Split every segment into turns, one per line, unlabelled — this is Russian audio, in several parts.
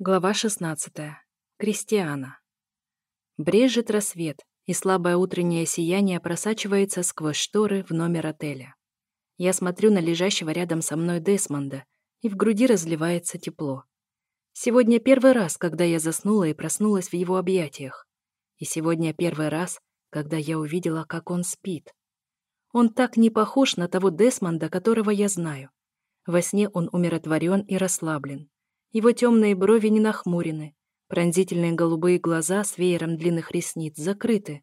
Глава 16. Кристиана. Брежет рассвет, и слабое утреннее сияние просачивается сквозь шторы в номер отеля. Я смотрю на лежащего рядом со мной Десмонда, и в груди разливается тепло. Сегодня первый раз, когда я заснула и проснулась в его объятиях. И сегодня первый раз, когда я увидела, как он спит. Он так не похож на того Десмонда, которого я знаю. Во сне он умиротворен и расслаблен. Его темные брови не нахмурены, пронзительные голубые глаза с веером длинных ресниц закрыты,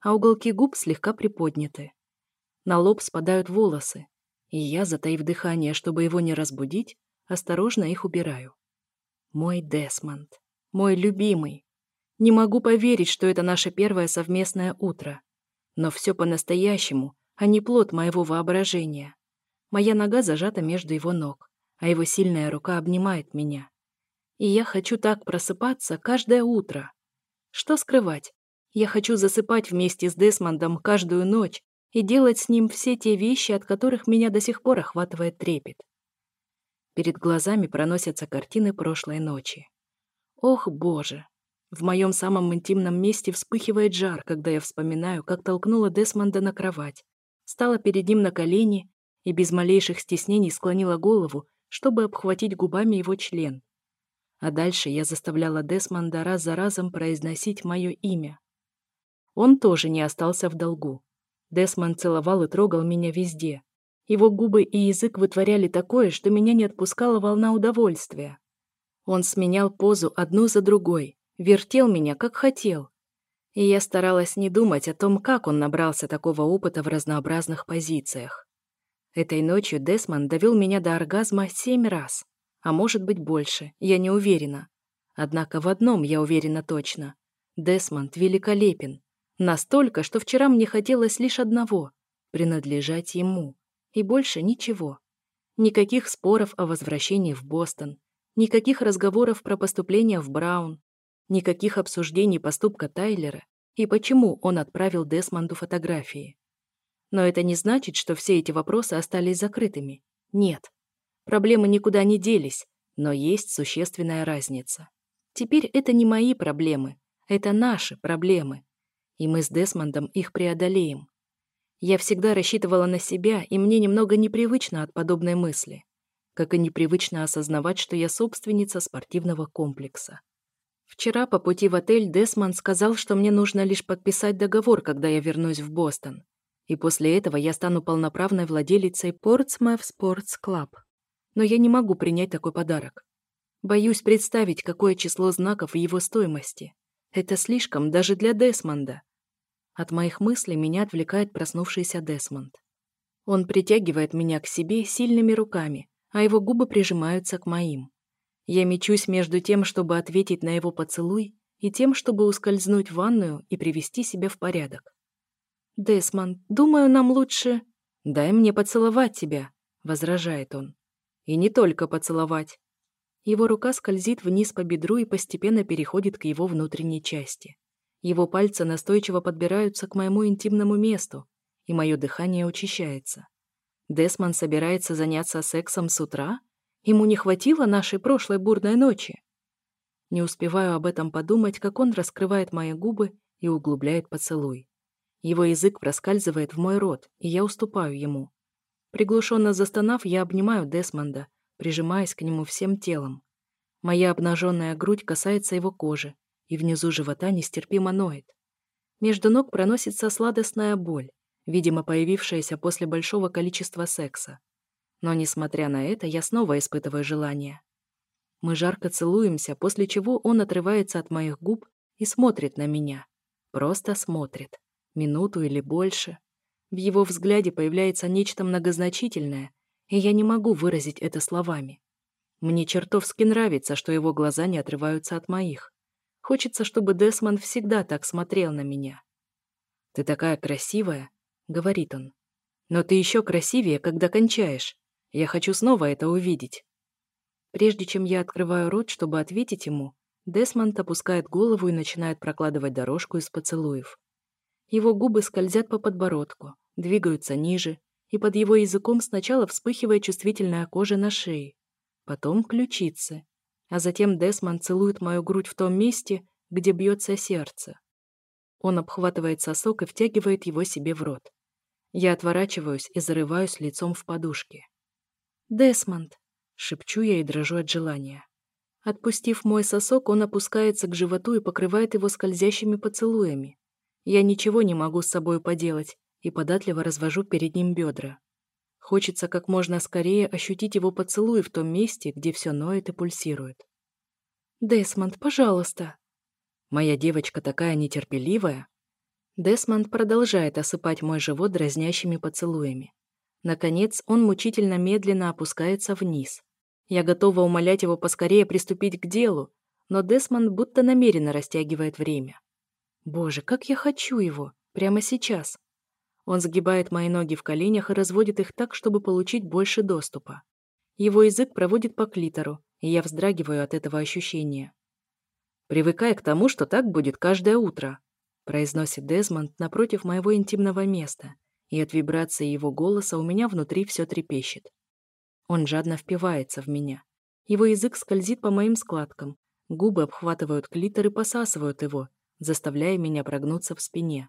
а уголки губ слегка приподняты. На лоб спадают волосы, и я, затаив дыхание, чтобы его не разбудить, осторожно их убираю. Мой Десмонд, мой любимый. Не могу поверить, что это наше первое совместное утро. Но все по-настоящему, а не плод моего воображения. Моя нога зажата между его ног а его сильная рука обнимает меня. И я хочу так просыпаться каждое утро. Что скрывать? Я хочу засыпать вместе с Десмондом каждую ночь и делать с ним все те вещи, от которых меня до сих пор охватывает трепет. Перед глазами проносятся картины прошлой ночи. Ох, боже! В моем самом интимном месте вспыхивает жар, когда я вспоминаю, как толкнула Десмонда на кровать, стала перед ним на колени и без малейших стеснений склонила голову, чтобы обхватить губами его член. А дальше я заставляла Десмонда раз за разом произносить мое имя. Он тоже не остался в долгу. Десмонд целовал и трогал меня везде. Его губы и язык вытворяли такое, что меня не отпускала волна удовольствия. Он сменял позу одну за другой, вертел меня, как хотел. И я старалась не думать о том, как он набрался такого опыта в разнообразных позициях. Этой ночью Десмонд довел меня до оргазма семь раз. А может быть больше, я не уверена. Однако в одном я уверена точно. Десмонд великолепен. Настолько, что вчера мне хотелось лишь одного — принадлежать ему. И больше ничего. Никаких споров о возвращении в Бостон. Никаких разговоров про поступление в Браун. Никаких обсуждений поступка Тайлера и почему он отправил Десмонду фотографии. Но это не значит, что все эти вопросы остались закрытыми. Нет. Проблемы никуда не делись, но есть существенная разница. Теперь это не мои проблемы, это наши проблемы. И мы с Десмондом их преодолеем. Я всегда рассчитывала на себя, и мне немного непривычно от подобной мысли. Как и непривычно осознавать, что я собственница спортивного комплекса. Вчера по пути в отель Десмонд сказал, что мне нужно лишь подписать договор, когда я вернусь в Бостон и после этого я стану полноправной владелицей Portsmouth Sports Club. Но я не могу принять такой подарок. Боюсь представить, какое число знаков в его стоимости. Это слишком даже для Десмонда. От моих мыслей меня отвлекает проснувшийся Десмонд. Он притягивает меня к себе сильными руками, а его губы прижимаются к моим. Я мечусь между тем, чтобы ответить на его поцелуй, и тем, чтобы ускользнуть в ванную и привести себя в порядок. «Десмонд, думаю, нам лучше...» «Дай мне поцеловать тебя», — возражает он. «И не только поцеловать». Его рука скользит вниз по бедру и постепенно переходит к его внутренней части. Его пальцы настойчиво подбираются к моему интимному месту, и мое дыхание учащается. Десмон собирается заняться сексом с утра? Ему не хватило нашей прошлой бурной ночи? Не успеваю об этом подумать, как он раскрывает мои губы и углубляет поцелуй. Его язык проскальзывает в мой рот, и я уступаю ему. Приглушенно застонав, я обнимаю Десмонда, прижимаясь к нему всем телом. Моя обнаженная грудь касается его кожи, и внизу живота нестерпимо ноет. Между ног проносится сладостная боль, видимо, появившаяся после большого количества секса. Но, несмотря на это, я снова испытываю желание. Мы жарко целуемся, после чего он отрывается от моих губ и смотрит на меня. Просто смотрит минуту или больше. В его взгляде появляется нечто многозначительное, и я не могу выразить это словами. Мне чертовски нравится, что его глаза не отрываются от моих. Хочется, чтобы Десмон всегда так смотрел на меня. «Ты такая красивая», — говорит он. «Но ты еще красивее, когда кончаешь. Я хочу снова это увидеть». Прежде чем я открываю рот, чтобы ответить ему, Десмонд опускает голову и начинает прокладывать дорожку из поцелуев. Его губы скользят по подбородку, двигаются ниже, и под его языком сначала вспыхивает чувствительная кожа на шее, потом ключицы, а затем Десмонд целует мою грудь в том месте, где бьется сердце. Он обхватывает сосок и втягивает его себе в рот. Я отворачиваюсь и зарываюсь лицом в подушке. «Десмонд!» — шепчу я и дрожу от желания. Отпустив мой сосок, он опускается к животу и покрывает его скользящими поцелуями. Я ничего не могу с собой поделать и податливо развожу перед ним бедра. Хочется как можно скорее ощутить его поцелуй в том месте, где все ноет и пульсирует. «Десмонд, пожалуйста!» Моя девочка такая нетерпеливая. Десмонд продолжает осыпать мой живот дразнящими поцелуями. Наконец, он мучительно медленно опускается вниз. Я готова умолять его поскорее приступить к делу, но Десмонд будто намеренно растягивает время. Боже, как я хочу его! Прямо сейчас! Он сгибает мои ноги в коленях и разводит их так, чтобы получить больше доступа. Его язык проводит по клитору, и я вздрагиваю от этого ощущения. «Привыкай к тому, что так будет каждое утро», произносит Дезмонд напротив моего интимного места, и от вибрации его голоса у меня внутри все трепещет. Он жадно впивается в меня. Его язык скользит по моим складкам, губы обхватывают клитор и посасывают его, заставляя меня прогнуться в спине.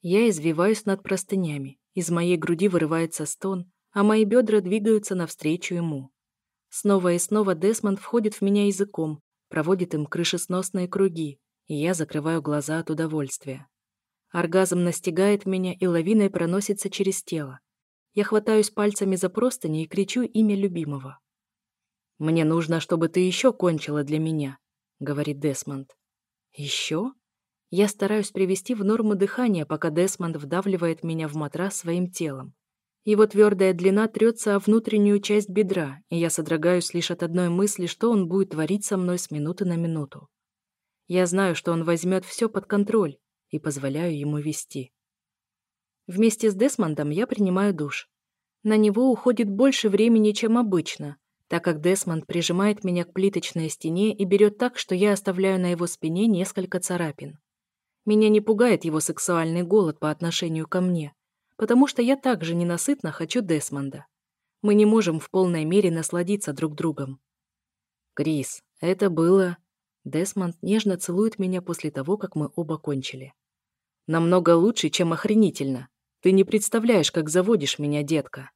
Я извиваюсь над простынями, из моей груди вырывается стон, а мои бедра двигаются навстречу ему. Снова и снова Десмонд входит в меня языком, проводит им крышесносные круги, и я закрываю глаза от удовольствия. Оргазм настигает меня и лавиной проносится через тело. Я хватаюсь пальцами за простыни и кричу имя любимого. «Мне нужно, чтобы ты еще кончила для меня», — говорит Десмонд. «Еще?» Я стараюсь привести в норму дыхание, пока Десмонд вдавливает меня в матрас своим телом. Его твердая длина трется о внутреннюю часть бедра, и я содрогаюсь лишь от одной мысли, что он будет творить со мной с минуты на минуту. Я знаю, что он возьмет все под контроль, и позволяю ему вести. Вместе с Десмондом я принимаю душ. На него уходит больше времени, чем обычно, так как Десмонд прижимает меня к плиточной стене и берет так, что я оставляю на его спине несколько царапин. Меня не пугает его сексуальный голод по отношению ко мне, потому что я также ненасытно хочу Десмонда. Мы не можем в полной мере насладиться друг другом. Крис, это было... Десмонд нежно целует меня после того, как мы оба кончили. Намного лучше, чем охренительно. Ты не представляешь, как заводишь меня, детка.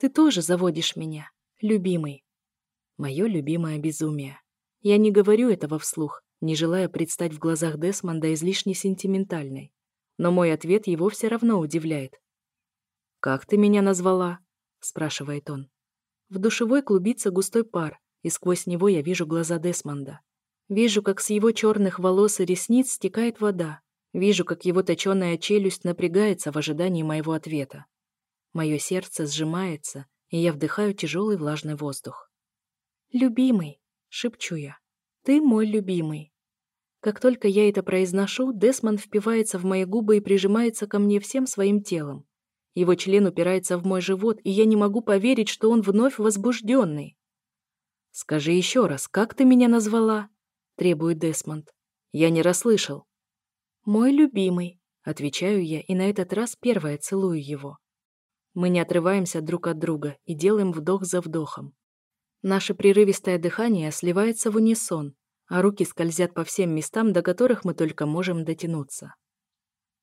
Ты тоже заводишь меня, любимый. Мое любимое безумие. Я не говорю этого вслух, не желая предстать в глазах Десмонда излишне сентиментальной. Но мой ответ его все равно удивляет. «Как ты меня назвала?» – спрашивает он. В душевой клубится густой пар, и сквозь него я вижу глаза Десмонда. Вижу, как с его черных волос и ресниц стекает вода. Вижу, как его точеная челюсть напрягается в ожидании моего ответа. Мое сердце сжимается, и я вдыхаю тяжелый влажный воздух. «Любимый», — шепчу я, — «ты мой любимый». Как только я это произношу, Десмонд впивается в мои губы и прижимается ко мне всем своим телом. Его член упирается в мой живот, и я не могу поверить, что он вновь возбужденный. «Скажи еще раз, как ты меня назвала?» — требует Десмонд. «Я не расслышал». «Мой любимый», — отвечаю я, и на этот раз первая целую его. Мы не отрываемся друг от друга и делаем вдох за вдохом. Наше прерывистое дыхание сливается в унисон, а руки скользят по всем местам, до которых мы только можем дотянуться.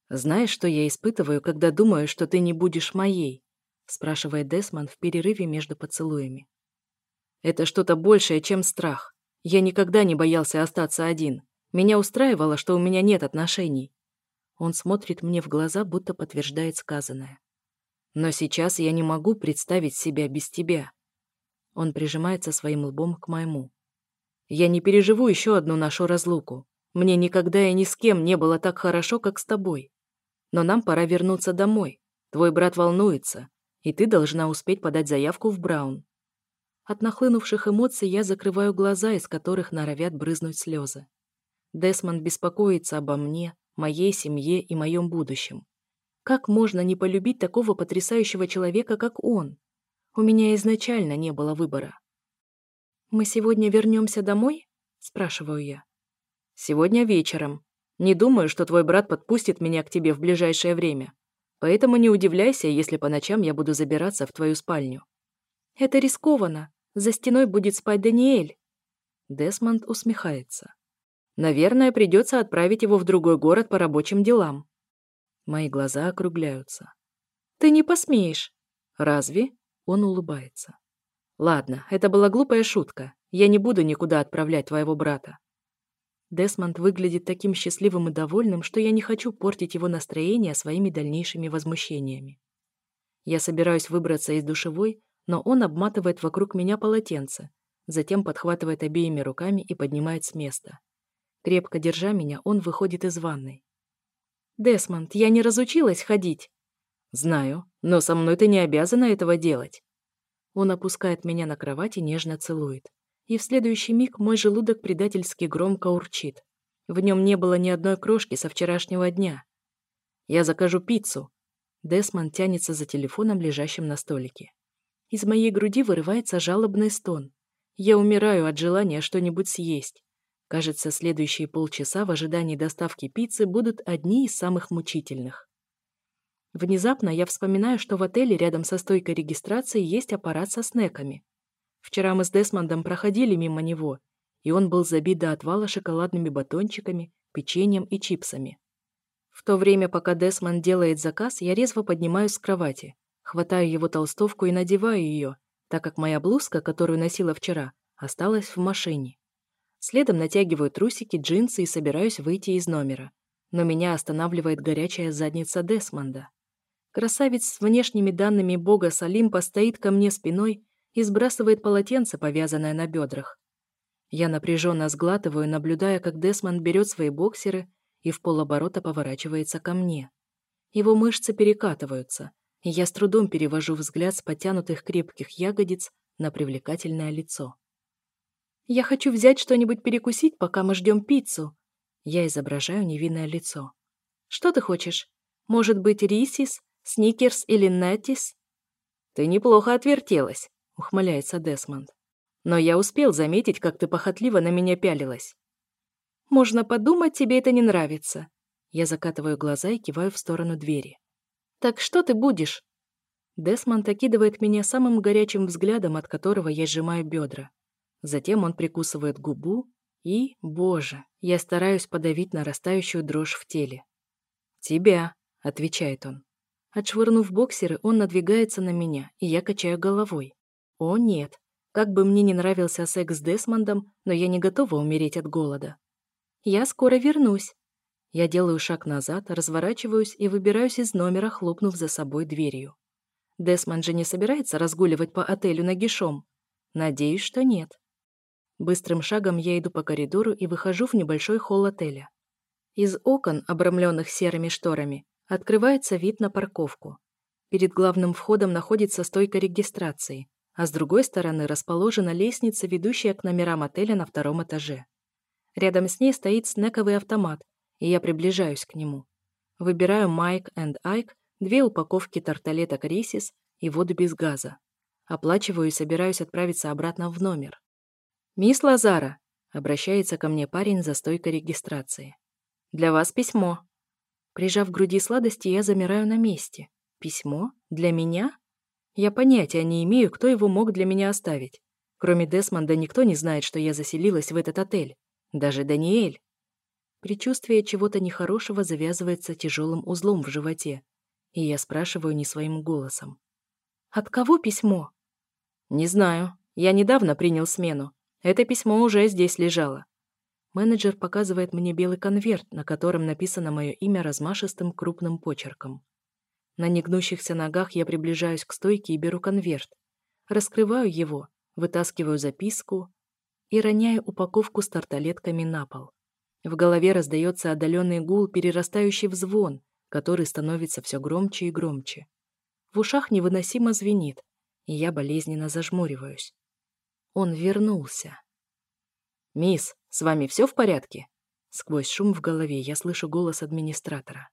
«Знаешь, что я испытываю, когда думаю, что ты не будешь моей?» спрашивает Десмон в перерыве между поцелуями. «Это что-то большее, чем страх. Я никогда не боялся остаться один. Меня устраивало, что у меня нет отношений». Он смотрит мне в глаза, будто подтверждает сказанное. «Но сейчас я не могу представить себя без тебя». Он прижимается своим лбом к моему. Я не переживу еще одну нашу разлуку. Мне никогда и ни с кем не было так хорошо, как с тобой. Но нам пора вернуться домой. Твой брат волнуется, и ты должна успеть подать заявку в Браун. От нахлынувших эмоций я закрываю глаза, из которых норовят брызнуть слезы. Десмонд беспокоится обо мне, моей семье и моем будущем. Как можно не полюбить такого потрясающего человека, как он? У меня изначально не было выбора. «Мы сегодня вернемся домой?» – спрашиваю я. «Сегодня вечером. Не думаю, что твой брат подпустит меня к тебе в ближайшее время. Поэтому не удивляйся, если по ночам я буду забираться в твою спальню». «Это рискованно. За стеной будет спать Даниэль». Десмонд усмехается. Наверное, придется отправить его в другой город по рабочим делам. Мои глаза округляются. Ты не посмеешь. Разве? Он улыбается. Ладно, это была глупая шутка. Я не буду никуда отправлять твоего брата. Десмонд выглядит таким счастливым и довольным, что я не хочу портить его настроение своими дальнейшими возмущениями. Я собираюсь выбраться из душевой, но он обматывает вокруг меня полотенце, затем подхватывает обеими руками и поднимает с места. Крепко держа меня, он выходит из ванной. «Десмонд, я не разучилась ходить!» «Знаю, но со мной ты не обязана этого делать!» Он опускает меня на кровать и нежно целует и в следующий миг мой желудок предательски громко урчит. В нем не было ни одной крошки со вчерашнего дня. «Я закажу пиццу». Десмон тянется за телефоном, лежащим на столике. Из моей груди вырывается жалобный стон. Я умираю от желания что-нибудь съесть. Кажется, следующие полчаса в ожидании доставки пиццы будут одни из самых мучительных. Внезапно я вспоминаю, что в отеле рядом со стойкой регистрации есть аппарат со снеками. Вчера мы с Десмондом проходили мимо него, и он был забит до отвала шоколадными батончиками, печеньем и чипсами. В то время, пока Десмонд делает заказ, я резво поднимаюсь с кровати, хватаю его толстовку и надеваю ее, так как моя блузка, которую носила вчера, осталась в машине. Следом натягиваю трусики, джинсы и собираюсь выйти из номера. Но меня останавливает горячая задница Десмонда. Красавец с внешними данными бога Салимпа стоит ко мне спиной и сбрасывает полотенце, повязанное на бедрах. Я напряженно сглатываю, наблюдая, как Десмонд берет свои боксеры и в полоборота поворачивается ко мне. Его мышцы перекатываются, и я с трудом перевожу взгляд с потянутых крепких ягодиц на привлекательное лицо. «Я хочу взять что-нибудь перекусить, пока мы ждем пиццу». Я изображаю невинное лицо. «Что ты хочешь? Может быть, рисис, сникерс или неттис?» «Ты неплохо отвертелась», ухмыляется Десмонд. «Но я успел заметить, как ты похотливо на меня пялилась». «Можно подумать, тебе это не нравится». Я закатываю глаза и киваю в сторону двери. «Так что ты будешь?» Десмонд окидывает меня самым горячим взглядом, от которого я сжимаю бедра. Затем он прикусывает губу и, боже, я стараюсь подавить нарастающую дрожь в теле. «Тебя», — отвечает он. Отшвырнув боксеры, он надвигается на меня, и я качаю головой. О, нет. Как бы мне не нравился секс с Десмондом, но я не готова умереть от голода. Я скоро вернусь. Я делаю шаг назад, разворачиваюсь и выбираюсь из номера, хлопнув за собой дверью. Десмонд же не собирается разгуливать по отелю нагишом. Надеюсь, что нет. Быстрым шагом я иду по коридору и выхожу в небольшой холл отеля. Из окон, обрамленных серыми шторами, открывается вид на парковку. Перед главным входом находится стойка регистрации а с другой стороны расположена лестница, ведущая к номерам отеля на втором этаже. Рядом с ней стоит снековый автомат, и я приближаюсь к нему. Выбираю Майк энд Айк, две упаковки тарталеток Рисис и воду без газа. Оплачиваю и собираюсь отправиться обратно в номер. «Мисс Лазара», — обращается ко мне парень за стойкой регистрации. «Для вас письмо». Прижав к груди сладости, я замираю на месте. «Письмо? Для меня?» Я понятия не имею, кто его мог для меня оставить. Кроме Десмонда никто не знает, что я заселилась в этот отель. Даже Даниэль. Предчувствие чего-то нехорошего завязывается тяжелым узлом в животе. И я спрашиваю не своим голосом. «От кого письмо?» «Не знаю. Я недавно принял смену. Это письмо уже здесь лежало». Менеджер показывает мне белый конверт, на котором написано мое имя размашистым крупным почерком. На негнущихся ногах я приближаюсь к стойке и беру конверт. Раскрываю его, вытаскиваю записку и роняю упаковку с тарталетками на пол. В голове раздается отдаленный гул, перерастающий в звон, который становится все громче и громче. В ушах невыносимо звенит, и я болезненно зажмуриваюсь. Он вернулся. «Мисс, с вами все в порядке?» Сквозь шум в голове я слышу голос администратора.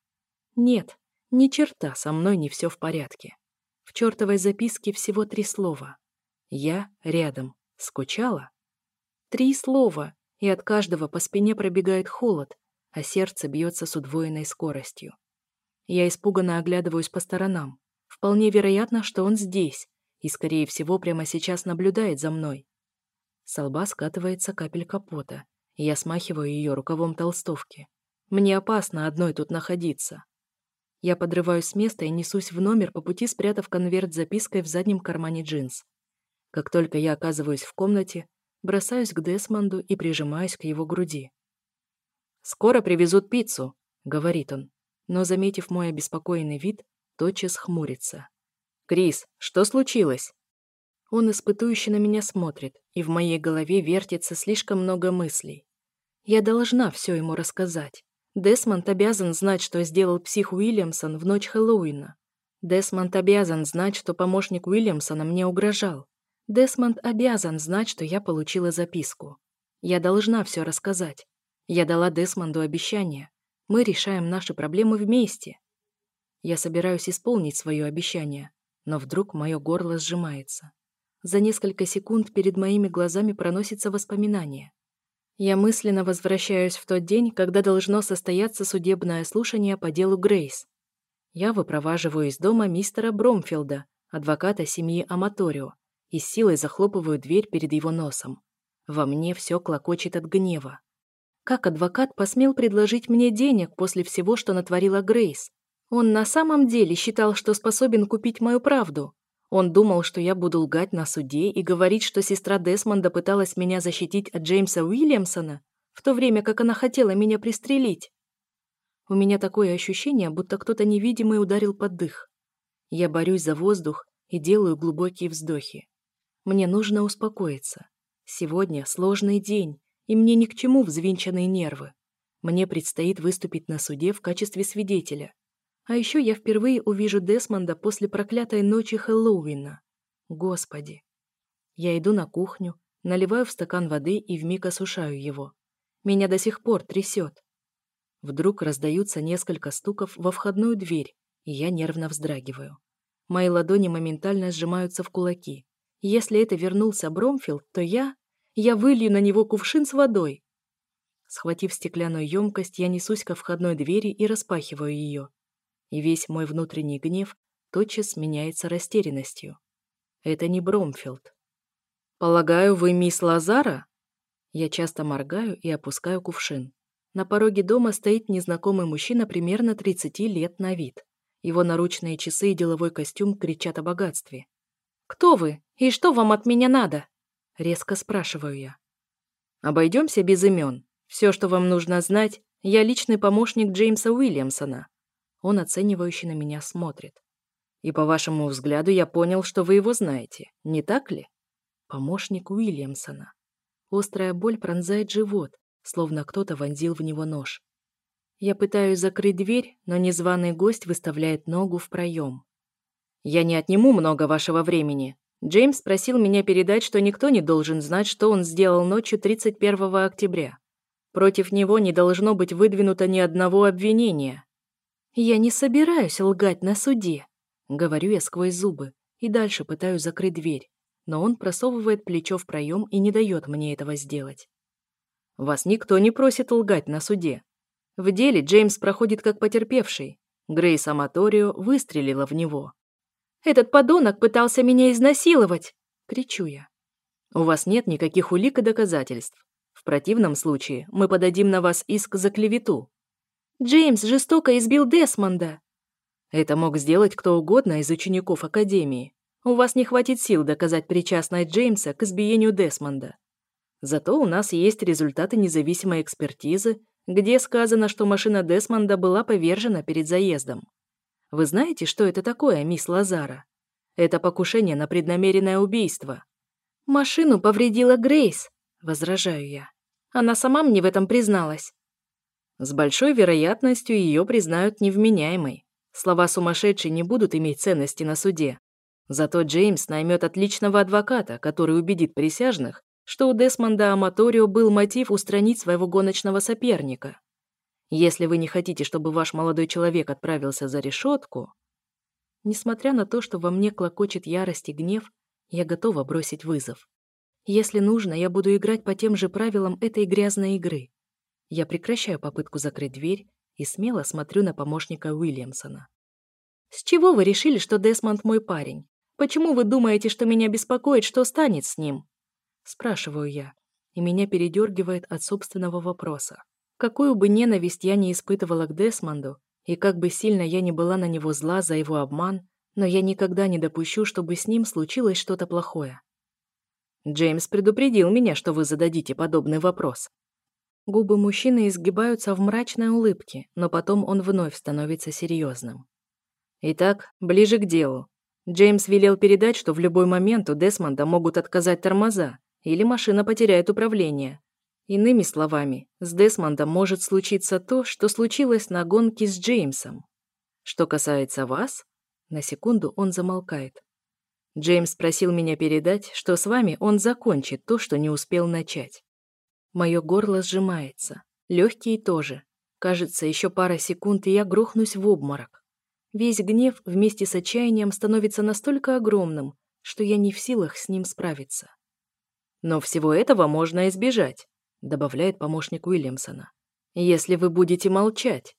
«Нет», ни черта, со мной не все в порядке. В чертовой записке всего три слова. Я рядом. Скучала? Три слова, и от каждого по спине пробегает холод, а сердце бьется с удвоенной скоростью. Я испуганно оглядываюсь по сторонам. Вполне вероятно, что он здесь, и, скорее всего, прямо сейчас наблюдает за мной. С лба скатывается капелька пота, и я смахиваю ее рукавом толстовки. Мне опасно одной тут находиться. Я подрываюсь с места и несусь в номер, по пути спрятав конверт с запиской в заднем кармане джинс. Как только я оказываюсь в комнате, бросаюсь к Десмонду и прижимаюсь к его груди. «Скоро привезут пиццу», — говорит он, но, заметив мой обеспокоенный вид, тотчас хмурится. «Крис, что случилось?» Он испытующе на меня смотрит, и в моей голове вертится слишком много мыслей. Я должна все ему рассказать. Десмонд обязан знать, что сделал псих Уильямсон в ночь Хэллоуина. Десмонд обязан знать, что помощник Уильямсона мне угрожал. Десмонд обязан знать, что я получила записку. Я должна все рассказать. Я дала Десмонду обещание. Мы решаем наши проблемы вместе. Я собираюсь исполнить свое обещание, но вдруг мое горло сжимается. За несколько секунд перед моими глазами проносится воспоминание. Я мысленно возвращаюсь в тот день, когда должно состояться судебное слушание по делу Грейс. Я выпроваживаю из дома мистера Бромфилда, адвоката семьи Аматорио, и силой захлопываю дверь перед его носом. Во мне все клокочет от гнева. Как адвокат посмел предложить мне денег после всего, что натворила Грейс? Он на самом деле считал, что способен купить мою правду. Он думал, что я буду лгать на суде и говорить, что сестра Десмонда пыталась меня защитить от Джеймса Уильямсона, в то время как она хотела меня пристрелить. У меня такое ощущение, будто кто-то невидимый ударил под дых. Я борюсь за воздух и делаю глубокие вздохи. Мне нужно успокоиться. Сегодня сложный день, и мне ни к чему взвинченные нервы. Мне предстоит выступить на суде в качестве свидетеля. А еще я впервые увижу Десмонда после проклятой ночи Хэллоуина. Господи. Я иду на кухню, наливаю в стакан воды и вмиг осушаю его. Меня до сих пор трясет. Вдруг раздаются несколько стуков во входную дверь, и я нервно вздрагиваю. Мои ладони моментально сжимаются в кулаки. Если это вернулся Бромфилд, то я... Я вылью на него кувшин с водой. Схватив стеклянную емкость, я несусь ко входной двери и распахиваю ее и весь мой внутренний гнев тотчас меняется растерянностью. Это не Бромфилд. «Полагаю, вы мисс Лазара?» Я часто моргаю и опускаю кувшин. На пороге дома стоит незнакомый мужчина примерно 30 лет на вид. Его наручные часы и деловой костюм кричат о богатстве. «Кто вы? И что вам от меня надо?» Резко спрашиваю я. «Обойдемся без имен. Все, что вам нужно знать, я личный помощник Джеймса Уильямсона. Он оценивающе на меня смотрит. «И по вашему взгляду я понял, что вы его знаете, не так ли?» Помощник Уильямсона. Острая боль пронзает живот, словно кто-то вонзил в него нож. Я пытаюсь закрыть дверь, но незваный гость выставляет ногу в проем. «Я не отниму много вашего времени. Джеймс просил меня передать, что никто не должен знать, что он сделал ночью 31 октября. Против него не должно быть выдвинуто ни одного обвинения. «Я не собираюсь лгать на суде», — говорю я сквозь зубы, и дальше пытаюсь закрыть дверь, но он просовывает плечо в проем и не дает мне этого сделать. «Вас никто не просит лгать на суде. В деле Джеймс проходит как потерпевший. Грейс Аматорио выстрелила в него. «Этот подонок пытался меня изнасиловать!» — кричу я. «У вас нет никаких улик и доказательств. В противном случае мы подадим на вас иск за клевету», Джеймс жестоко избил Десмонда. Это мог сделать кто угодно из учеников Академии. У вас не хватит сил доказать причастность Джеймса к избиению Десмонда. Зато у нас есть результаты независимой экспертизы, где сказано, что машина Десмонда была повержена перед заездом. Вы знаете, что это такое, мисс Лазара? Это покушение на преднамеренное убийство. Машину повредила Грейс, возражаю я. Она сама мне в этом призналась. С большой вероятностью ее признают невменяемой. Слова сумасшедшей не будут иметь ценности на суде. Зато Джеймс наймет отличного адвоката, который убедит присяжных, что у Десмонда Аматорио был мотив устранить своего гоночного соперника. Если вы не хотите, чтобы ваш молодой человек отправился за решетку... Несмотря на то, что во мне клокочет ярость и гнев, я готова бросить вызов. Если нужно, я буду играть по тем же правилам этой грязной игры. Я прекращаю попытку закрыть дверь и смело смотрю на помощника Уильямсона. «С чего вы решили, что Десмонд мой парень? Почему вы думаете, что меня беспокоит, что станет с ним?» Спрашиваю я, и меня передергивает от собственного вопроса. Какую бы ненависть я не испытывала к Десмонду, и как бы сильно я не была на него зла за его обман, но я никогда не допущу, чтобы с ним случилось что-то плохое. Джеймс предупредил меня, что вы зададите подобный вопрос. Губы мужчины изгибаются в мрачной улыбке, но потом он вновь становится серьезным. Итак, ближе к делу. Джеймс велел передать, что в любой момент у Десмонда могут отказать тормоза, или машина потеряет управление, Иными словами, с Десмондом может случиться то, что случилось на гонке с Джеймсом. Что касается вас, на секунду он замолкает. Джеймс просил меня передать, что с вами он закончит то, что не успел начать. Мое горло сжимается, легкие тоже. Кажется, еще пара секунд, и я грохнусь в обморок. Весь гнев вместе с отчаянием становится настолько огромным, что я не в силах с ним справиться. Но всего этого можно избежать добавляет помощник Уильямсона. «Если вы будете молчать».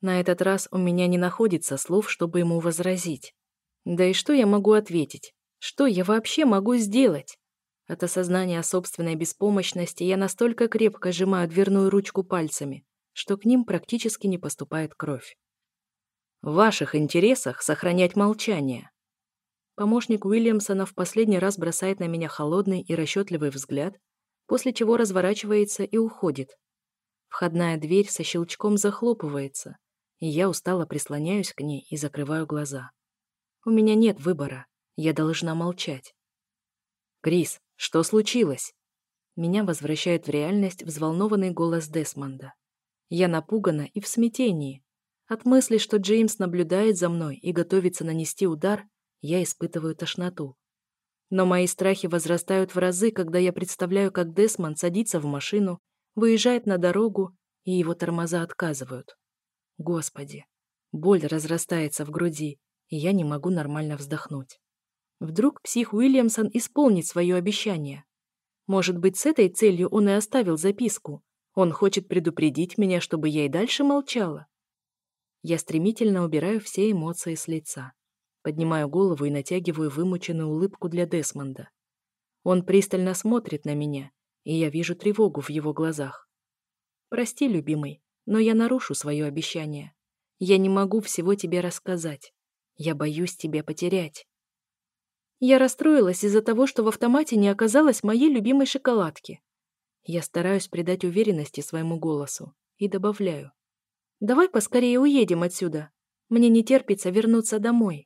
На этот раз у меня не находится слов, чтобы ему возразить. Да и что я могу ответить? Что я вообще могу сделать? От осознания собственной беспомощности я настолько крепко сжимаю дверную ручку пальцами, что к ним практически не поступает кровь. В ваших интересах сохранять молчание. Помощник Уильямсона в последний раз бросает на меня холодный и расчетливый взгляд, после чего разворачивается и уходит. Входная дверь со щелчком захлопывается, и я устало прислоняюсь к ней и закрываю глаза. У меня нет выбора, я должна молчать. «Крис, что случилось?» Меня возвращает в реальность взволнованный голос Десмонда. Я напугана и в смятении. От мысли, что Джеймс наблюдает за мной и готовится нанести удар, я испытываю тошноту. Но мои страхи возрастают в разы, когда я представляю, как Десмонд садится в машину, выезжает на дорогу, и его тормоза отказывают. Господи, боль разрастается в груди, и я не могу нормально вздохнуть. Вдруг псих Уильямсон исполнит свое обещание. Может быть, с этой целью он и оставил записку. Он хочет предупредить меня, чтобы я и дальше молчала. Я стремительно убираю все эмоции с лица. Поднимаю голову и натягиваю вымученную улыбку для Десмонда. Он пристально смотрит на меня, и я вижу тревогу в его глазах. «Прости, любимый, но я нарушу свое обещание. Я не могу всего тебе рассказать. Я боюсь тебя потерять». Я расстроилась из-за того, что в автомате не оказалось моей любимой шоколадки. Я стараюсь придать уверенности своему голосу и добавляю. «Давай поскорее уедем отсюда. Мне не терпится вернуться домой».